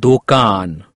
दुकान।